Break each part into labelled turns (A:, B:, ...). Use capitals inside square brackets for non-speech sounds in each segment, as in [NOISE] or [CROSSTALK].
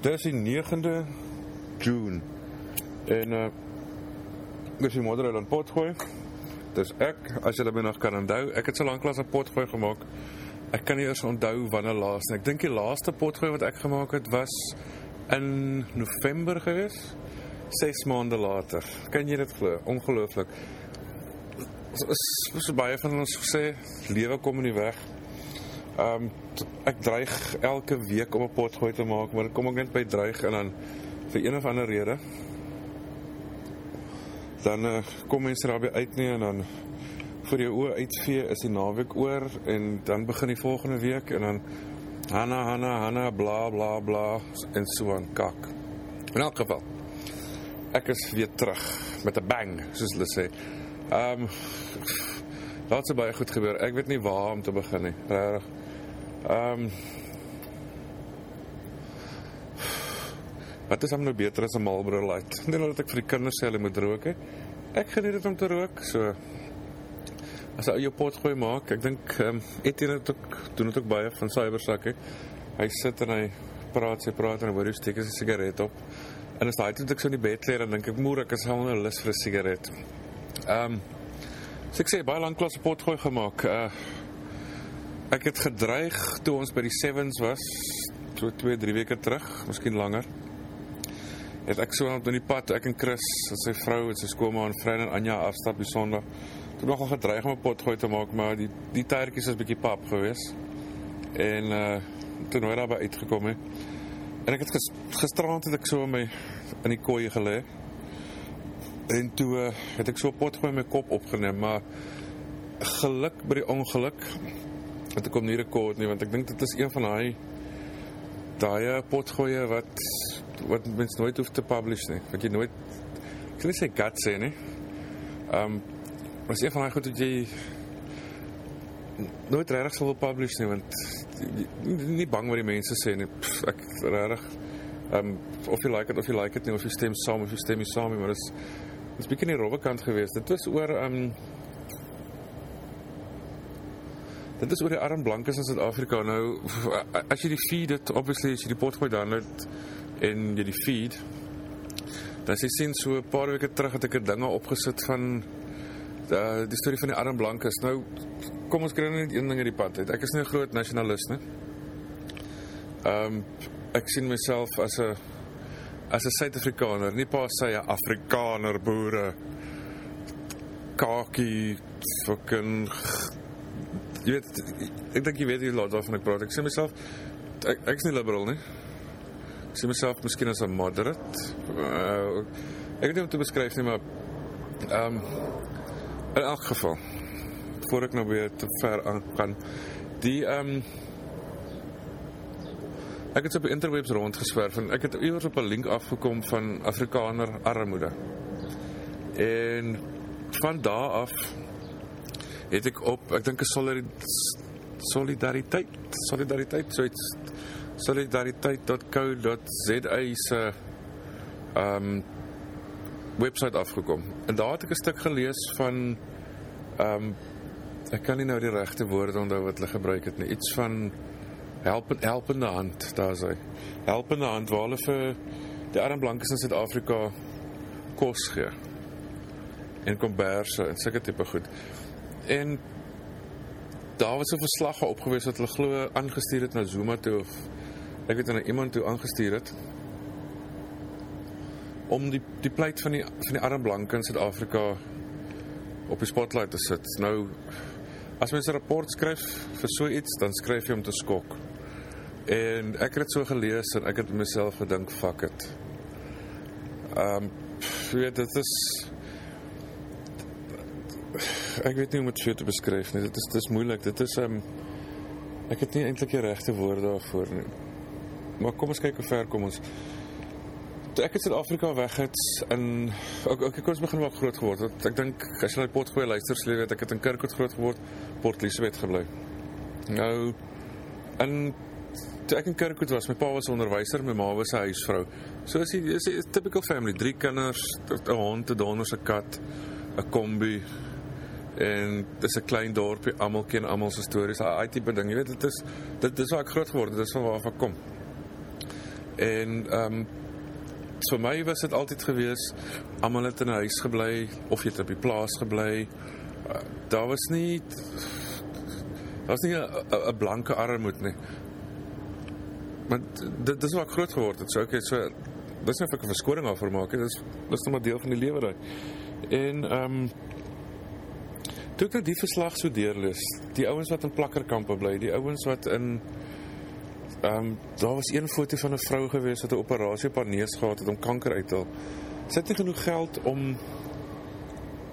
A: Dis die 9de June. En uh dis die modder aan pot gooi. Dis ek, as jy my nog kan onthou, ek het so lank lank 'n pot gooi gemaak. Ek kan nie eers onthou wanneer laas nie. Ek dink die laaste pot gooi wat ek gemaak het was in November gewees. 6 maande later. Kan jy dit glo? Ongelooflik. Is so baie van ons sê lewe kom in die weg. Um, ek dreig elke week om 'n pot gooi te maak, maar dan kom ek net by dreig en dan vir een of ander rede dan uh, kom mense daar by uit nie en dan vir jou oë uitvee is die naweek oor en dan begin die volgende week en dan Hanna Hanna Hanna bla bla bla en so aan kak. In elk geval ek is weer terug met 'n bang soos hulle sê. Ehm um, Daar's baie goed gebeur. Ek weet nie waar om te begin nie. Regtig. Ehm um, Wat is hom nou beter as 'n Marlboro Light? Nee, dat ek vir die kinders sê hulle moet rook hè. Ek geniet dit om te rook, so as jy jou pot gooi maak, ek dink ehm um, Etienne het ook doen dit ook baie van cybersakke. Hy sit en hy praat, sy praat en hy hoor hoe steek sy sigaret op. En as daai tyd ek so in die bed lê, dan dink ek moer ek is al 'n lus vir 'n sigaret. Ehm um, so ek sê baie lank klas pot gooi gemaak. Uh ek het gedreig toe ons by die Sevens was, so 2, 3 weke terug, miskien langer. Het ek so op in die pad, ek en Chris, sy vrou en sy skoolma en Vryn en Anja afstap die Sondag. Toe nogal gedreig om 'n pot gooi te maak, maar die die tydjies is bietjie pap geweest. En uh toe nou daarby uitgekom het. En ek het ges, gisterand het ek so in my in die kooi gelê. En toe uh, het ek so 'n pot gooi met my kop opgeneem, maar geluk by die ongeluk het ek kom nie rekord nie want ek dink dit is een van daai daai potgoeie wat wat mens nooit hoef te publish nie. Wat jy nooit ek wil nie sê gut sê nie. Ehm um, was een van daai goed wat jy nooit regtig sou wil publish nie want nie, nie bang wat die mense sê nie. Pff, ek regtig ehm um, of jy like it of jy like it nie of jy stem saam of jy stem nie saam nie, maar dis dis bietjie nie rowwe kant geweest. Dit was oor ehm um, Dit is oor die arm blankes in Suid-Afrika. Nou as jy die feed het, obviously as jy die pot gooi download en jy die feed dan sê sien so 'n paar weke terug het ek 'n dinge opgesit van die, die storie van die arm blankes. Nou kom ons kry net een ding in die pad uit. Ek is nie 'n groot nasionalis nie. Ehm um, ek sien myself as 'n as 'n Suid-Afrikaner, nie pas sy 'n Afrikaner boere kakie fucking jy weet ek dink jy weet hoe laat waarvan ek praat. Ek sê myself ek ek is nie liberal nie. Ek sê myself miskien as 'n moderate. Uh, ek weet nie hoe om te beskryf nie, maar ehm um, in elk geval voor ek nou weer te ver aan gaan die ehm um, ek het op die interwebs rondgeswerf en ek het iewers op 'n link afgekom van Afrikaner armoede. En van daar af het ek op ek dink 'n solidariteit solidariteit so iets solidariteit.co.za se ehm um, webwerf afgekom. En daar het ek 'n stuk gelees van ehm um, ek kan nie nou die regte woorde onthou wat hulle gebruik het nie. Iets van help helpende hand, daar sê. Helpende hand waar hulle vir die arm blankes in Suid-Afrika kos gee. En komberse en sulke tipe goed. En daar was 'n verslag opgewys wat hulle glo aangestuur het na Zuma toe of ek weet nou iemand toe aangestuur het om die die pleit van die van die arm blanke in Suid-Afrika op die spotlight te sit. Nou as mens 'n rapport skryf vir so iets, dan skryf jy om te skok. En ek het dit so gelees en ek het myself gedink, fuck it. Ehm um, weet dit is ek weet nie hoe om dit vir te beskryf nie. Dit is dis moeilik. Dit is um, ek het nie eintlik die regte woorde daarvoor nie. Maar kom ons kyk hoe ver kom ons. Toe ek in Suid-Afrika weg het in ook ek kon ons begin maar groot geword. Want ek dink as jy na die pot gooi luister, sê jy weet ek het in Kirkwood groot geword, Port Elizabeth gebly. Nou in toe ek in Kirkwood was, my pa was 'n onderwyser, my ma was 'n huisvrou. So is dit is 'n typical family, drie kinders, 'n hond, 'n donder, 'n kat, 'n kombi en dis 'n klein dorpie, almal ken almal se stories, daai tipe ding. Jy weet dit is dit dis waar ek groot geword het, dis van waar ek kom. En ehm um, vir my was dit altyd gewees almal het in 'n huis gebly of jy het op die plaas gebly. Uh, daar was nie daar was nie 'n blanke armoede nie. Maar dit dis waar ek groot geword het. So okay, so dis net ek 'n verskoning vir maak. Dit is dis net maar deel van die lewe daai. En ehm um, toe ek nou die verslag so deurlees, die ouens wat in plakkerkampe bly, die ouens wat in ehm um, daar was een foto van 'n vrou gewees wat 'n operasie op haar neus gehad het om kanker uit te haal. Sy het nie genoeg geld om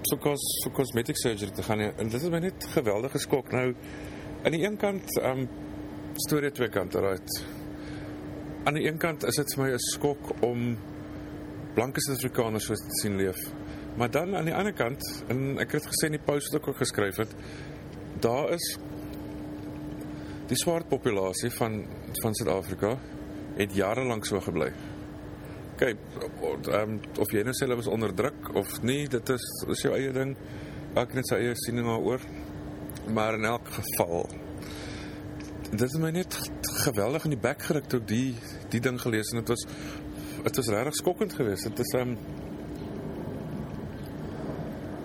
A: so kos so cosmetic surgery te gaan nie. En dit het my net geweldig geskok. Nou aan die een kant ehm um, storie twee kante, right? Aan die een kant is dit vir my 'n skok om blanke Suid-Afrikaners so te sien leef. Maar dan aan die ander kant, en ek het gesê in die post wat ek ook geskryf het, daar is die swart populasie van van Suid-Afrika het jare lank so gebly. Kyk, um, of jy nou sê hulle was onderdruk of nie, dit is is jou eie ding. Elkeen het sy eie siening daaroor. Maar in elk geval dit het my net geweldig in die bek geruk toe ek die die ding gelees en dit was dit was regtig skokkend geweest. Dit is um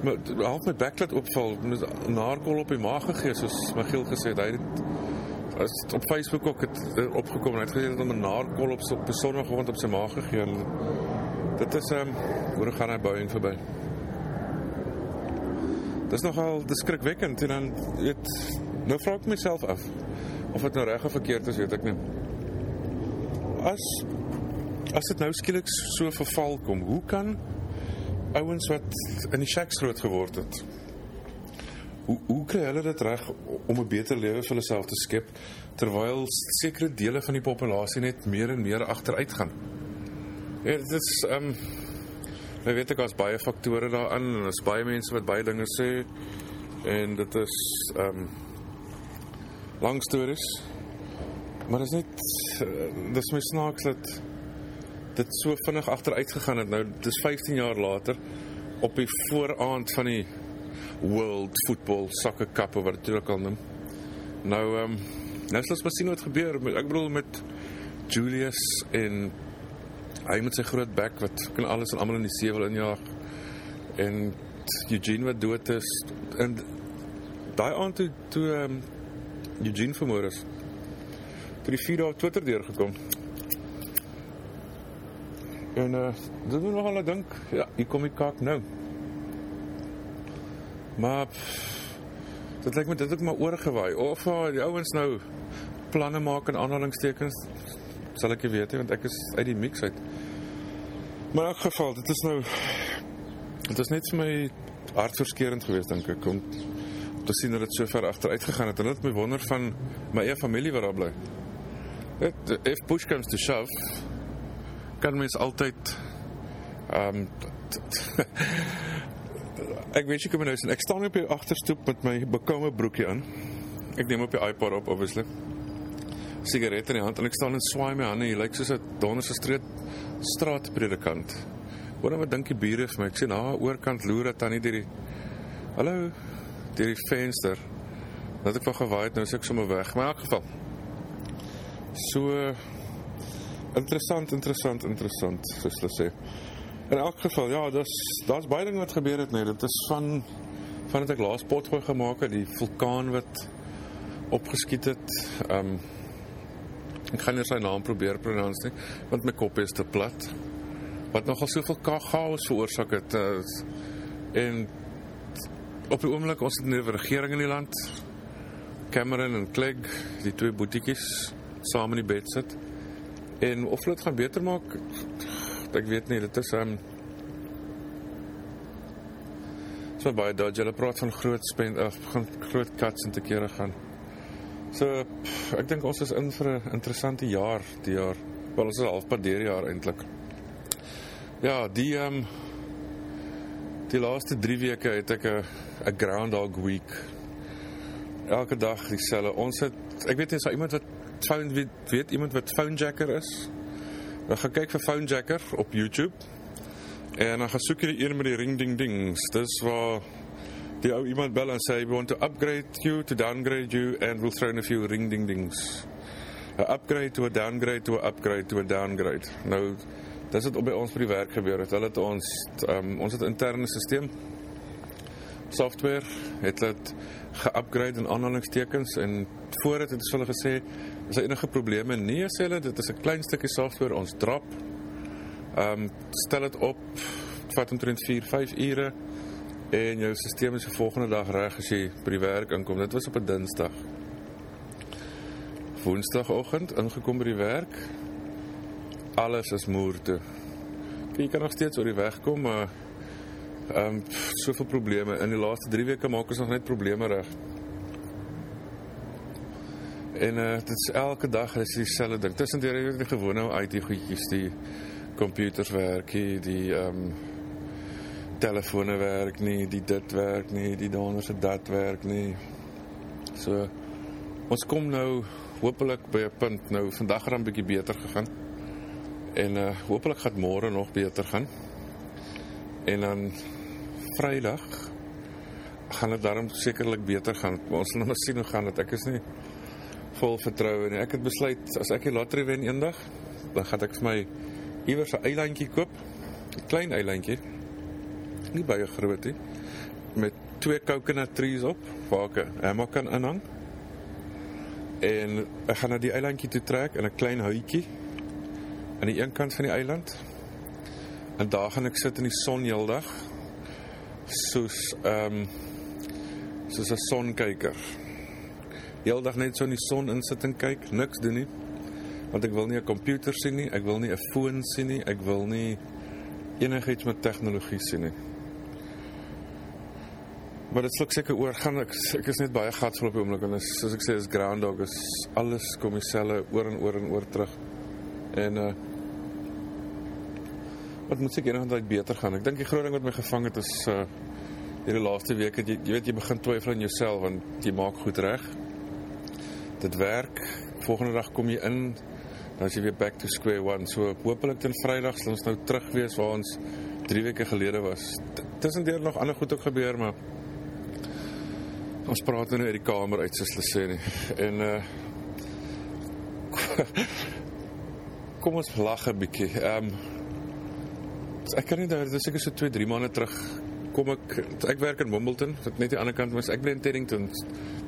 A: half my bek laat opval met naarkol op die maag gegee soos Michiel gesê het hy het as op Facebook ook het uh, opgekom en hy het gesê dat hom 'n naarkol op so 'n besondere grond op sy maag gegee. Dit is ehm um, hoe gaan hy Boeing verby? Dit is nogal beskrikwekkend en dan weet nou vra ek myself af of dit nou reg of verkeerd is, weet ek nie. As as dit nou skielik so verval kom, hoe kan ouens wat in die shacks groot geword het Hoe hoe kry hulle dit reg om 'n beter lewe vir hulle self te skep terwyl sekere dele van die populasie net meer en meer agteruit gaan? Ja, dit is ehm um, ek weet ek daar's baie faktore daarin en daar's baie mense wat baie dinge sê en dit is ehm um, lang stories. Maar dit is net uh, dis my snaaks dat dit so vinnig agteruit gegaan het. Nou dis 15 jaar later op die vooraand van die World Football Soccer Cup of wat dit ook al noem. Nou ehm um, nou sal ons maar sien wat gebeur. Ek bedoel met Julius en hy met sy groot bek wat kan alles en almal in die see wil injaag. En Eugene wat dood is en daai aand toe toe um, Eugene vermoor is. Toe die video op Twitter deurgekom. En uh dit doen nog al dink, ja, hier kom die kak nou. Maar dit lyk my dit het maar oorgewaai of uh, die ouens nou planne maak en aanhalingstekens sal ek weet want ek is uit die mix uit. Maar in elk geval, dit is nou dit is net vir my hartverskeurende geweest dink ek om te sien dat dit so ver agteruit gegaan het en dit my wonder van my eie familie waar daar bly. Dit if push comes to shove kan mens altyd um, [LAUGHS] Ek weet jy kom nou sien. Ek staan op die agterstoep met my bekome broekie aan. Ek neem op die iPad op obviously. Sigaret in die hand en ek staan en swaai my hande. Jy lyk soos 'n donderse street straatpredikant. Hoor wat dink die bure vir my? Ek sien na oorkant loer dat tannie deur die Hallo deur die venster. Dat ek van gewaai het nou is ek sommer weg. Maar in elk geval. So interessant, interessant, interessant, soos hulle sê. In elk geval, ja, dis daar's baie dinge wat gebeur het net. Dit is van van dat ek laas potgooi gemaak het, die vulkaan wat opgeskiet het. Ehm um, ek gaan nie sy naam probeer pronounce nie, want my kop is te plat. Wat nogal soveel chaos veroorsaak het. Uh, en op die oomblik ons het 'n nuwe regering in die land. Cameron en Clegg, die twee boetiekies saam in die bed sit. En of dit gaan beter maak, ek weet nie, dit is um so baie dodge. Hulle praat van groot spend of gaan groot cuts in te kere gaan. So pff, ek dink ons is in vir 'n interessante jaar die jaar. Wel ons is halfpad deur die jaar eintlik. Ja, die um die laaste 3 weke het ek 'n 'n groundhog week. Elke dag dieselfde. Ons het ek weet is daar iemand wat phone weet, weet iemand wat phone jacker is? Dan gaan kyk vir Phone Jacker op YouTube. En dan gaan soek jy die een met die ring ding dings. Dis waar die ou iemand bel en sê we want to upgrade you to downgrade you and we'll throw in a few ring ding dings. 'n upgrade to 'n downgrade to 'n upgrade to 'n downgrade. Nou dis op by ons by die werk gebeur het. Hulle het ons um, ons het 'n interne stelsel software het dit geupgrade in aanhalingstekens en voordat het hulle gesê as daar enige probleme? Nee sê hulle dit is 'n klein stukkie software ons drop. Ehm um, stel dit op vat omtrent 4 5 ure en jou stelsel is die volgende dag reg as jy by die werk inkom. Dit was op 'n dinsdag. Woensdagoggend ingekom by die werk alles is moer toe. Jy kan nog steeds oor die weg kom maar Ehm um, soveel probleme. In die laaste 3 weke maak ons nog net probleme reg. En uh dit is elke dag is dieselfde ding. Tussendeur jy weet die gewone IT goedjies, die komputers werk nie, die ehm um, telefone werk nie, die dit werk nie, die dander se dat werk nie. So ons kom nou hopelik by 'n punt nou vandag gaan 'n bietjie beter gegaan. En uh hopelik gaan môre nog beter gaan. En dan Vrydag gaan dit daarom sekerlik beter gaan. Ons sal nou sien hoe gaan dit. Ek is nie vol vertroue nie. Ek het besluit as ek die lottery wen eendag, dan gaan ek vir my iewers 'n eilandjie koop. 'n Klein eilandjie. Nie baie groot nie. Met twee coconut trees op waar ek 'n hammock kan inhang. En ek gaan na die eilandjie toe trek in 'n klein huitjie aan die een kant van die eiland. En daar gaan ek sit in die son heeldag soos ehm um, soos 'n sonkyker. Heeldag net so in die son insit en kyk, niks doen nie. Want ek wil nie 'n komputer sien nie, ek wil nie 'n foon sien nie, ek wil nie enigiets met tegnologie sien nie. Maar dit sluk seker oor gaan ek ek is net baie gatsvol op die oomblik en is, soos ek sê is groundhog is alles kom dieselfde oor en oor en oor terug. En uh wat moet seker nog net beter gaan. Ek dink die groot ding wat my gevang het is uh hierdie laaste week het jy jy weet jy begin twyfel aan jouself want jy maak goed reg. Dit werk. Volgende dag kom jy in dan as jy weer back to square one. So hopelik teen Vrydag sal ons nou terug wees waar ons 3 weke gelede was. Tussendeur nog ander goed ook gebeur maar ons praat nou uit die kamer uit soos hulle sê nie. En uh [LAUGHS] kom ons lag 'n bietjie. Ehm um, ek kan nie daar dis seker so 2 3 maande terug kom ek ek werk in Wimbledon wat net die ander kant was ek bly in Teddington.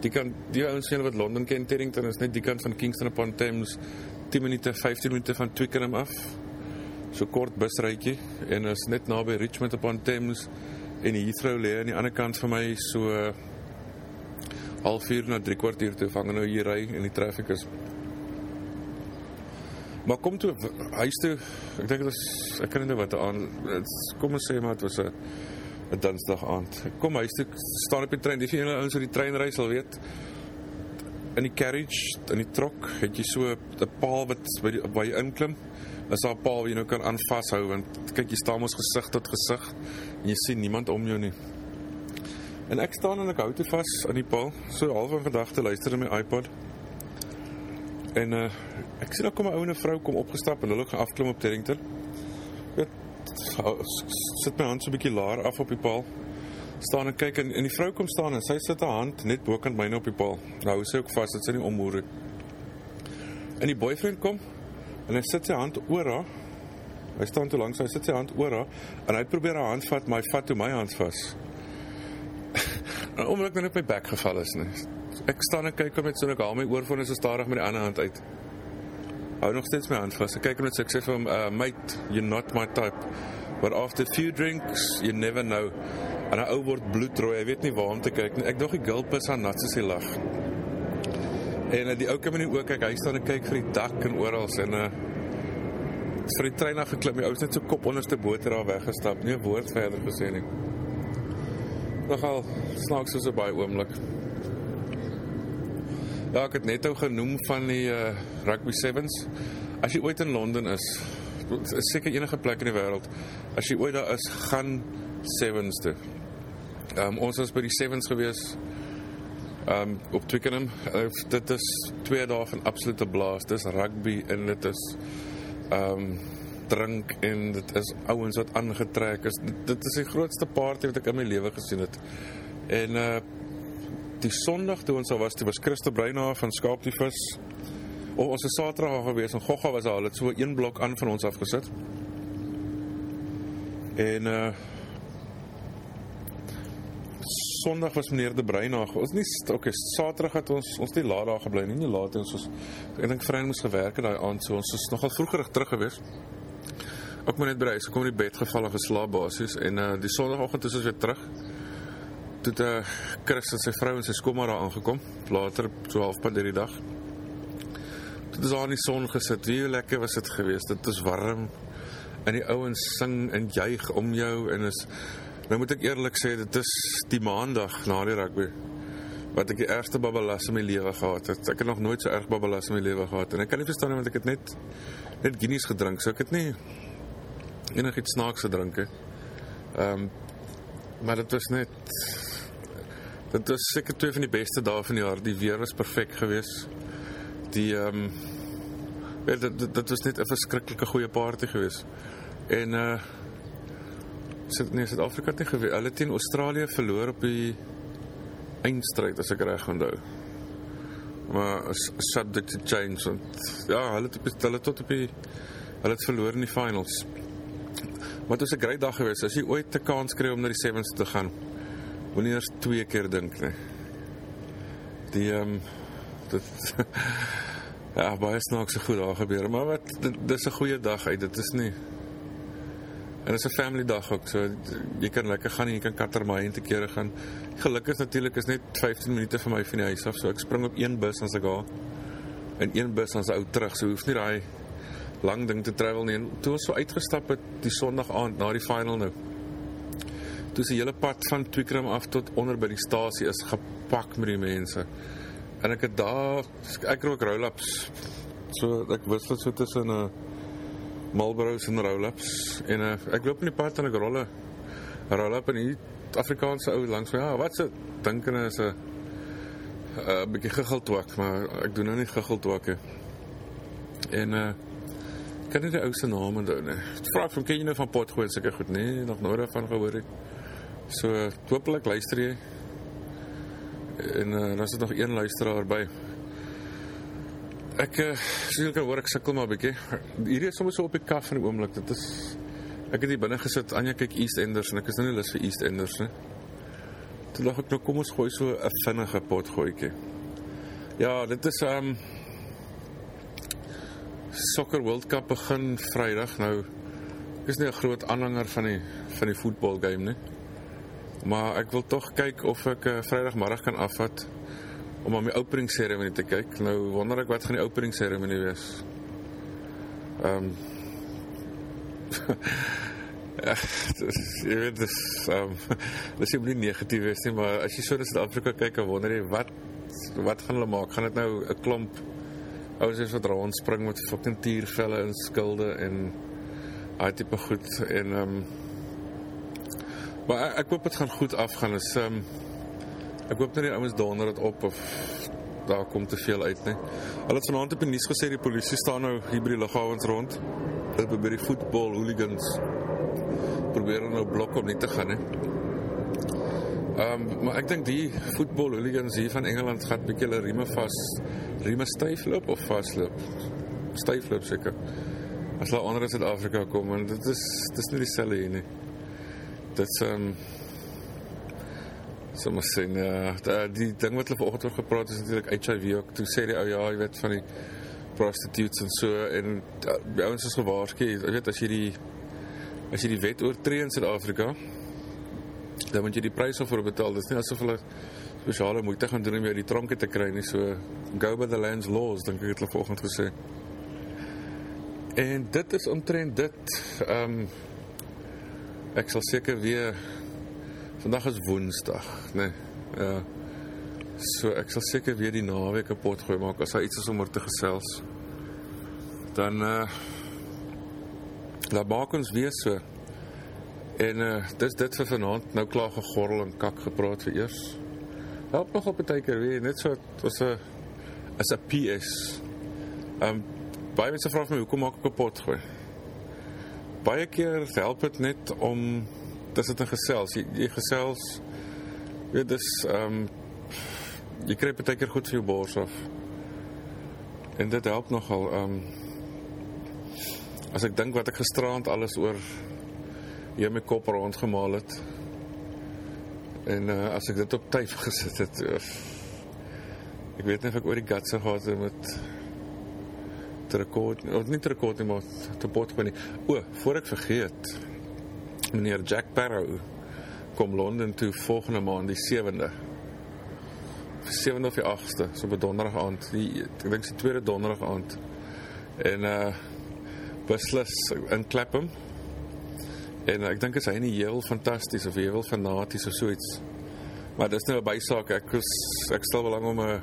A: Die kan die ouens sien wat Londen ken Teddington is net die kant van Kingston upon Thames 10 minute 15 minute van Twickenham af. So kort busrytjie en is net naby Richmond upon Thames en Heathrow lê aan die ander kant van my so half uur na 3 kwartier toe vang nou hier ry en die traffic is Maar kom toe huis toe. Ek dink dit was ek kan nie wat aan kom ons sê maar dit was 'n 'n Dinsdag aand. Ek kom huis toe staan op die trein. Die julle ouens wat die trein ry sal weet in die carriage, in die trok, het jy so 'n paal wat by die by jy inklim. Is daar 'n paal wat jy nou kan aan vashou want kyk jy staan ons gesig tot gesig en jy sien niemand om jou nie. En ek staan en ek hou toe vas aan die paal, so half in gedagte luister in my iPod. En uh ek sien daar kom 'n ou en 'n vrou kom opgestap en hulle gaan afklim op Terrington. Sit my hand so 'n bietjie laer af op die paal. Staan en kyk en, en die vrou kom staan en sy sit haar hand net bokant myne op die paal. Nou hou sy ook vas, dit sy nie omhoor het. En die boyfriend kom en hy sit sy hand oor haar. Hy staan te lank, hy sit sy hand oor haar en hy probeer haar hand vat, maar hy vat toe my hand vas. en [LAUGHS] omdat ek net op my bek geval is, nee ek staan en kyk hom met so 'n haal my oorfone so stadig met die ander hand uit. Hou nog steeds my hand vas. Ek kyk hom net so ek sê vir hom, uh, "Mate, you're not my type. But after a few drinks, you never know." En hy ou word bloedrooi. Hy weet nie waar om te kyk nie. Ek dog die gulp is aan nat soos hy lag. En die ou kom in die oë kyk. Hy staan en kyk vir die dak en oral en uh vir die trein af geklim. Die ou is net so kop onderste boter daar weggestap. Nie 'n woord verder gesê nie. Nogal snaaks so 'n baie oomblik. Ja, ek het net ou genoem van die uh, rugby sevens. As jy ooit in Londen is, is seker enige plek in die wêreld, as jy ooit daar is, gaan sevens toe. Um, ons was by die sevens gewees um, op Twickenham. Uh, dit is twee dae van absolute blaas. Dis rugby en dit is um drink en dit is ouens wat aangetrek is. Dit, dit is die grootste party wat ek in my lewe gesien het. En uh die Sondag toe ons al was, toe was Christo Breinhaar van Skaap die Vis of ons is Saterdag daar gewees en Gogga was daar, hulle het so een blok aan van ons afgesit. En uh Sondag was meneer De Bruin daar. Ons nie okay, Saterdag het ons ons nie laat daar gebly nie, nie laat ons ons ek dink Vrein moes gewerk het daai aand, so ons is nogal vroeër terug gewees. Ook maar net by huis gekom in die bed geval en geslaap basies en uh die Sondagoggend is ons weer terug. Toe het uh, Chris en sy vrou en sy skoonma daar aangekom, later so halfpad deur die dag. Toe het ons aan die son gesit. Wie lekker was dit geweest. Dit is warm. En die ouens sing en juig om jou en is nou moet ek eerlik sê dit is die maandag na die rugby wat ek die ergste babbelas in my lewe gehad het. Ek het nog nooit so erg babbelas in my lewe gehad en ek kan nie verstaan want ek het net net Guinness gedrink. So ek het nie enigiets snaaks gedrink nie. Ehm um, maar dit was net dit was seker twee van die beste dae van die jaar. Die weer was perfek geweest. Die ehm um, dit, dit dit was net 'n verskriklike goeie party geweest. En uh sit nee, Suid-Afrika het nie geweet. Hulle teen Australië verloor op die eindstryd as ek reg onthou. Maar subject to change want ja, hulle het hulle tot op die hulle het verloor in die finals. Maar dit was 'n great dag geweest. As jy ooit 'n kans kry om na die sevens te gaan, moenie eers twee keer dink nie. Die ehm um, dit [LAUGHS] ja, baie snaakse goed daar gebeur, maar wat dis 'n goeie dag uit. Dit is nie En dit is 'n family dag ook. So jy kan lekker gaan en jy kan Kattermaai te kere gaan. Gelukkig natuurlik is net 15 minute vir my van die huis af. So ek spring op een bus as ek daar. En een bus as ou terug. So hoef nie daai lang ding te travel nie. En toe ons so uitgestap het die Sondag aand na die final nou. Toe die hele pad van Twickenham af tot onder by die stasie is gepak met die mense. En ek het daar ek rook roll-ups. So ek wissel so tussen 'n uh, Marlboros en roll-ups en uh, ek loop in die pad en ek rolle roll-up en hier Afrikaanse ou langs my. Ja, wat se dinkene is 'n 'n bietjie giggeltwak, maar ek doen nou nie giggeltwakke. En uh kan nie die ou se naam onthou nie. Vra van ken jy nou van Potgoed seker goed, nee, nog nooit daarvan gehoor het. So, hopelik luister jy. En uh, dan is er nog een luisteraar by. Ek uh, sien ek hoor ek sukkel maar 'n bietjie. Hierdie is sommer so op die kaf van die oomblik. Dit is ek het hier binne gesit. Anja kyk East Enders en ek is nou nie lus vir East Enders nie. Toe dink ek nou kom ons gooi so 'n vinnige pot gooitjie. Ja, dit is um Soccer World Cup begin Vrydag. Nou ek is nie 'n groot aanhanger van die van die voetbal game nie. Maar ek wil tog kyk of ek uh, Vrydagmiddag kan afvat om aan my opening ceremony te kyk. Nou wonder ek wat gaan die opening ceremony wees. Ehm [LAUGHS] um, jy weet dis ehm um, [LAUGHS] dis nie negatief is nie, maar as jy so na Suid-Afrika kyk, dan wonder jy wat wat gaan hulle maak? Gaan dit nou 'n klomp ouens is wat rond spring met fucking tiervelle en skilde en daai tipe goed en ehm um, maar ek hoop dit gaan goed afgaan. Is ehm um, Ek hoop net die ouens donder dit op of daar kom te veel uit nie. Hulle het vanaand op die nuus gesê die polisie staan nou hier by die lughawens rond. Hulle probeer die voetbal hooligans probeer nou blok om nie te gaan nie. Ehm um, maar ek dink die voetbal hooligans hier van Engeland gaan 'n bietjie hulle rieme vas rieme styf loop of vasloop. Styf loop seker. As hulle onder in Suid-Afrika kom en dit is dis nie dieselfde hier nie. Dit's ehm um, sommer sê ja, die ding wat hulle vanoggend oor gepraat het is natuurlik HIV ook. Toe sê die ou ja, jy weet van die prostitutes en so en by ons is gewaarsku, jy weet as jy die as jy die wet oortree in Suid-Afrika, dan moet jy die prys vir betaal. Dis nie asof hulle spesiale moeite gaan doen om jou die tronke te kry nie. So go by the land's laws, dink ek het hulle vanoggend gesê. En dit is omtrent dit. Ehm um, ek sal seker weer Vandag is Woensdag, né? Nee, ja. So ek sal seker weer die naweek kapot gooi maak as daar iets is om oor te gesels. Dan uh laat maak ons weer so. En uh dis dit vir vanaand nou klaar gegorrel en kak gepraat vir eers. Help nog op 'n tydjie weer net so as 'n as 'n PS. Um baie mense vra my hoekom maak ek kapot gooi? Baie keer help dit net om dis dit 'n gesels. Jy, jy gesels weet dis ehm um, jy kry baie keer goed vir jou bors af. En dit help nogal um as ek dink wat ek gisteraand alles oor hier my kop rondgemaal het. En uh, as ek dit op tyd [LAUGHS] gesit het, uh, ek weet nie of ek oor die guts gehad het met rekord, of nie te rekord nie, maar te pot nie. O, voor ek vergeet, meneer Jack Barrow kom Londen toe volgende maand die 7de. 7de of die 8ste, so op donderdag aand. Die ek dink die tweede donderdag aand. En uh beslis in Clapham. En uh, ek dink is hy nie heel fantasties of heel fanaties of so iets. Maar dis nou 'n bysaak. Ek is, ek stel belang om 'n uh,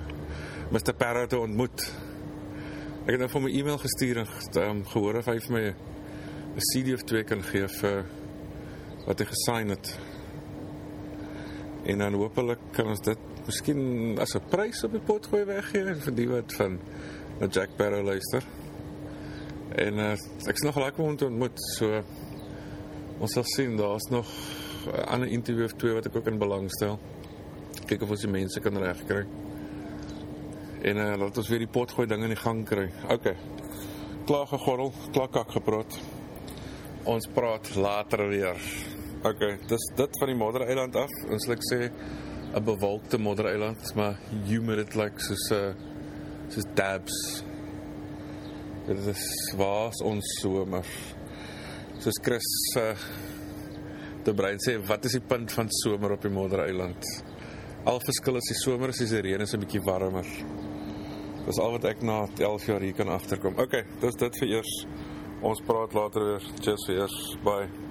A: Mr. Barrow te ontmoet. Ek het nou vir my e-mail gestuur en um, gehoor of hy vir my 'n CD of twee kan gee vir wat hy gesign het. En dan hopelik kan ons dit miskien as 'n prys op die pot gooi weggee vir die wat van na Jack Barrow luister. En uh, ek is nog lekker om te ontmoet. So ons sal sien, daar's nog 'n ander interview of twee wat ek ook in belang stel. Kyk of ons die mense kan regkry. En uh, laat ons weer die pot gooi ding in die gang kry. OK. Klaar gegorrel, klaar kak gepraat. Ons praat later weer. OK, dis dit van die Moddereiland af. Ons ek sê 'n bewolkte Moddereiland, maar humid like soos 'n uh, soos dabs. Dit is waas ons somer. Soos Chris uh, de Bruin sê, wat is die punt van somer op die Moddereiland? Al verskil is die somer is die reën is 'n bietjie warmer. Dis al wat ek na 11 jaar hier kan agterkom. OK, dis dit vir eers. Ons praat later weer. Cheers vir eers. Bye.